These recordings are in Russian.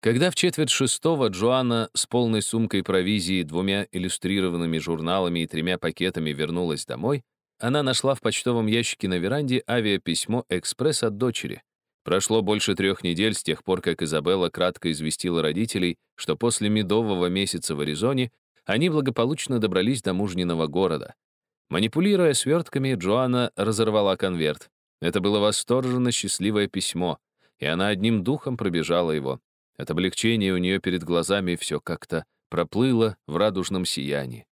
Когда в четверть шестого Джоанна с полной сумкой провизии, двумя иллюстрированными журналами и тремя пакетами вернулась домой, она нашла в почтовом ящике на веранде авиаписьмо «Экспресс» от дочери. Прошло больше трех недель с тех пор, как Изабелла кратко известила родителей, что после медового месяца в Аризоне они благополучно добрались до мужниного города. Манипулируя свертками, Джоанна разорвала конверт. Это было восторженно счастливое письмо, и она одним духом пробежала его. От облегчения у нее перед глазами все как-то проплыло в радужном сиянии.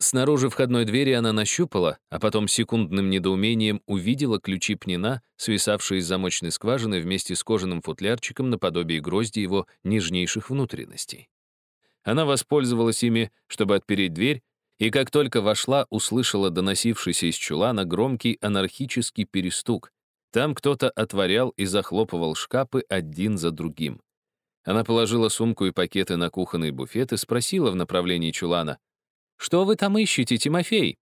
Снаружи входной двери она нащупала, а потом секундным недоумением увидела ключи пнина, свисавшие из замочной скважины вместе с кожаным футлярчиком наподобие грозди его нежнейших внутренностей. Она воспользовалась ими, чтобы отпереть дверь, и как только вошла, услышала доносившийся из чулана громкий анархический перестук. Там кто-то отворял и захлопывал шкапы один за другим. Она положила сумку и пакеты на кухонный буфет и спросила в направлении чулана, «Что вы там ищете, Тимофей?»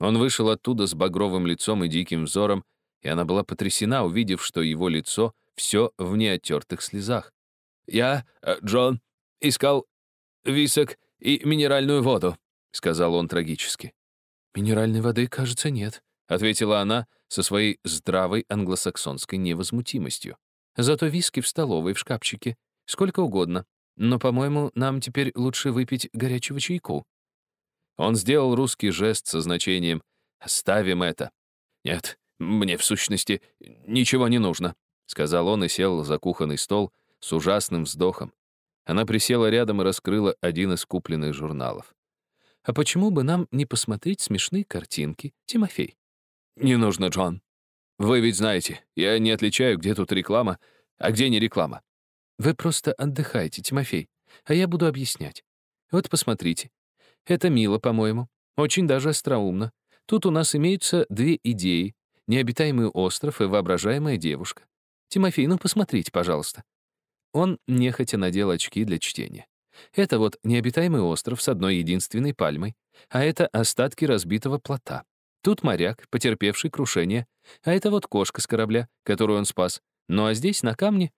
Он вышел оттуда с багровым лицом и диким взором, и она была потрясена, увидев, что его лицо все в неоттертых слезах. «Я, э, Джон, искал висок и минеральную воду», — сказал он трагически. «Минеральной воды, кажется, нет», — ответила она со своей здравой англосаксонской невозмутимостью. «Зато виски в столовой в шкафчике. Сколько угодно. Но, по-моему, нам теперь лучше выпить горячего чайку». Он сделал русский жест со значением «Оставим это». «Нет, мне, в сущности, ничего не нужно», — сказал он и сел за кухонный стол с ужасным вздохом. Она присела рядом и раскрыла один из купленных журналов. «А почему бы нам не посмотреть смешные картинки, Тимофей?» «Не нужно, Джон. Вы ведь знаете, я не отличаю, где тут реклама, а где не реклама». «Вы просто отдыхайте, Тимофей, а я буду объяснять. Вот посмотрите, это мило, по-моему. Очень даже остроумно. Тут у нас имеются две идеи. Необитаемый остров и воображаемая девушка. Тимофей, ну посмотрите, пожалуйста. Он нехотя надел очки для чтения. Это вот необитаемый остров с одной единственной пальмой, а это остатки разбитого плота. Тут моряк, потерпевший крушение, а это вот кошка с корабля, которую он спас. Ну а здесь, на камне...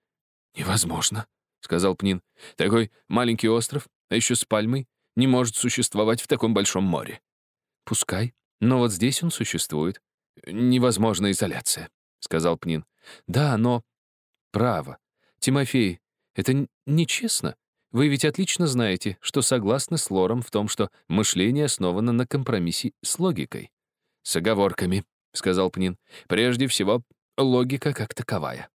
«Невозможно», — сказал Пнин. «Такой маленький остров, а еще с пальмой не может существовать в таком большом море. Пускай, но вот здесь он существует. Невозможна изоляция, сказал Пнин. Да, но... Право. Тимофей, это нечестно. Вы ведь отлично знаете, что согласны с Лором в том, что мышление основано на компромиссе с логикой. С оговорками, сказал Пнин. Прежде всего, логика как таковая.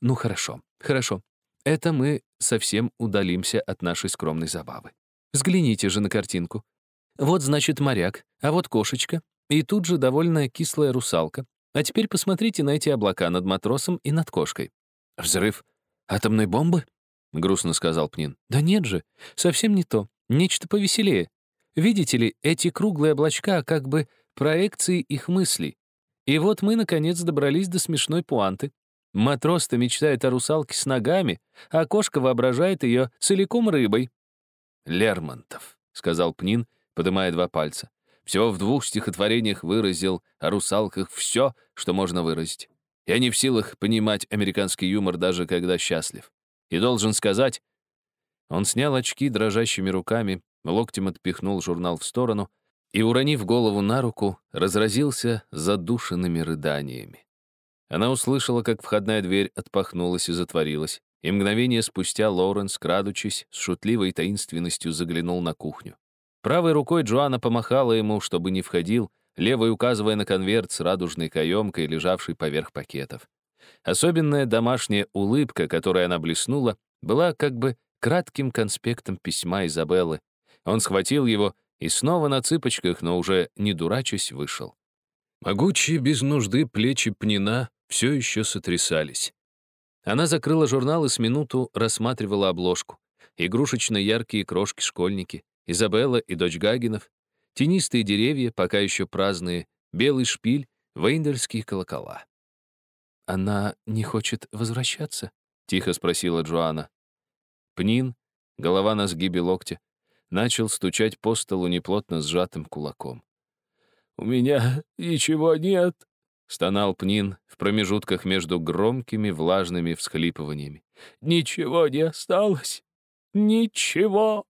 Ну хорошо, хорошо. Это мы совсем удалимся от нашей скромной забавы. Взгляните же на картинку. Вот, значит, моряк, а вот кошечка, и тут же довольно кислая русалка. А теперь посмотрите на эти облака над матросом и над кошкой. «Взрыв атомной бомбы?» — грустно сказал Пнин. «Да нет же, совсем не то. Нечто повеселее. Видите ли, эти круглые облачка как бы проекции их мыслей. И вот мы, наконец, добрались до смешной пуанты. Матрос-то мечтает о русалке с ногами, а кошка воображает ее целиком рыбой. Лермонтов», — сказал Пнин, подымая два пальца. Всего в двух стихотворениях выразил о русалках все, что можно выразить. Я не в силах понимать американский юмор, даже когда счастлив. И должен сказать... Он снял очки дрожащими руками, локтем отпихнул журнал в сторону и, уронив голову на руку, разразился задушенными рыданиями. Она услышала, как входная дверь отпахнулась и затворилась, и мгновение спустя Лоуренс, крадучись, с шутливой таинственностью заглянул на кухню. Правой рукой Джоанна помахала ему, чтобы не входил, левой указывая на конверт с радужной каемкой, лежавшей поверх пакетов. Особенная домашняя улыбка, которой она блеснула, была как бы кратким конспектом письма Изабеллы. Он схватил его и снова на цыпочках, но уже не дурачась, вышел. Могучие без нужды плечи пнина все еще сотрясались. Она закрыла журнал и с минуту рассматривала обложку. Игрушечно яркие крошки-школьники, Изабелла и дочь Гагинов, тенистые деревья, пока еще праздные, белый шпиль, вейндельские колокола. «Она не хочет возвращаться?» — тихо спросила Джоанна. Пнин, голова на сгибе локтя, начал стучать по столу неплотно сжатым кулаком. «У меня ничего нет», — стонал Пнин в промежутках между громкими влажными всхлипываниями. Ничего не осталось. Ничего.